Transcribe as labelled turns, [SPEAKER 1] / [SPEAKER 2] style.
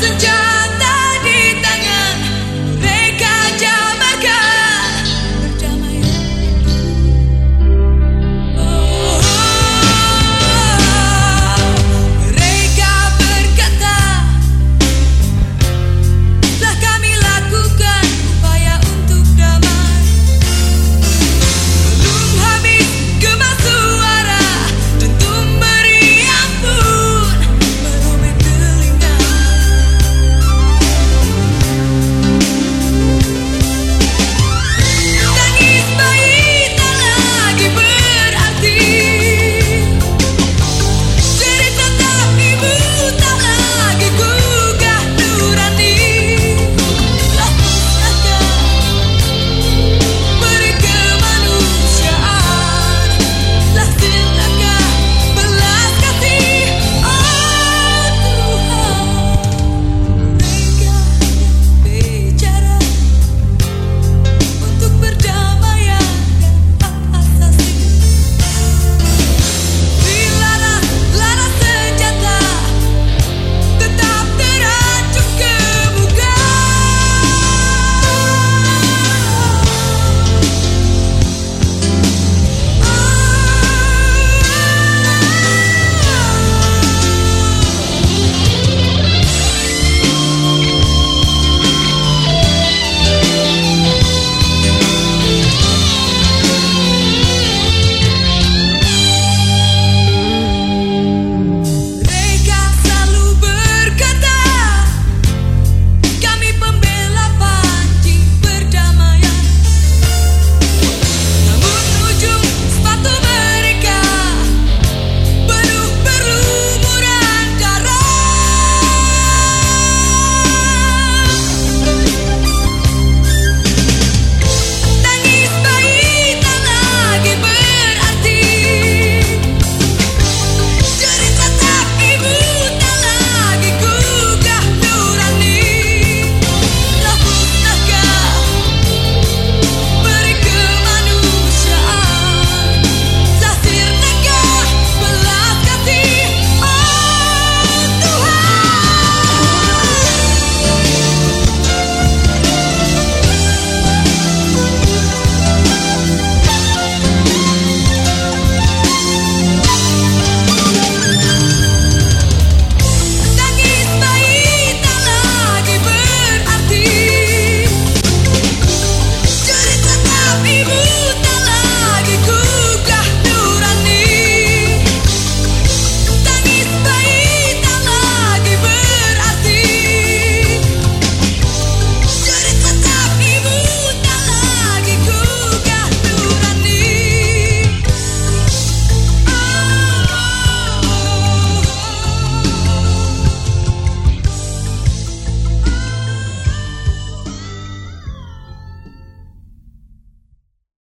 [SPEAKER 1] messenger.